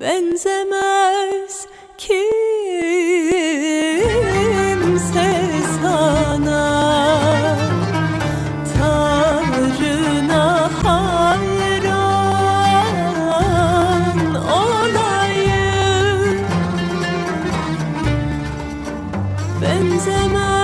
Benzemez kimse sana. Tanrına hayran olayım. Benzemez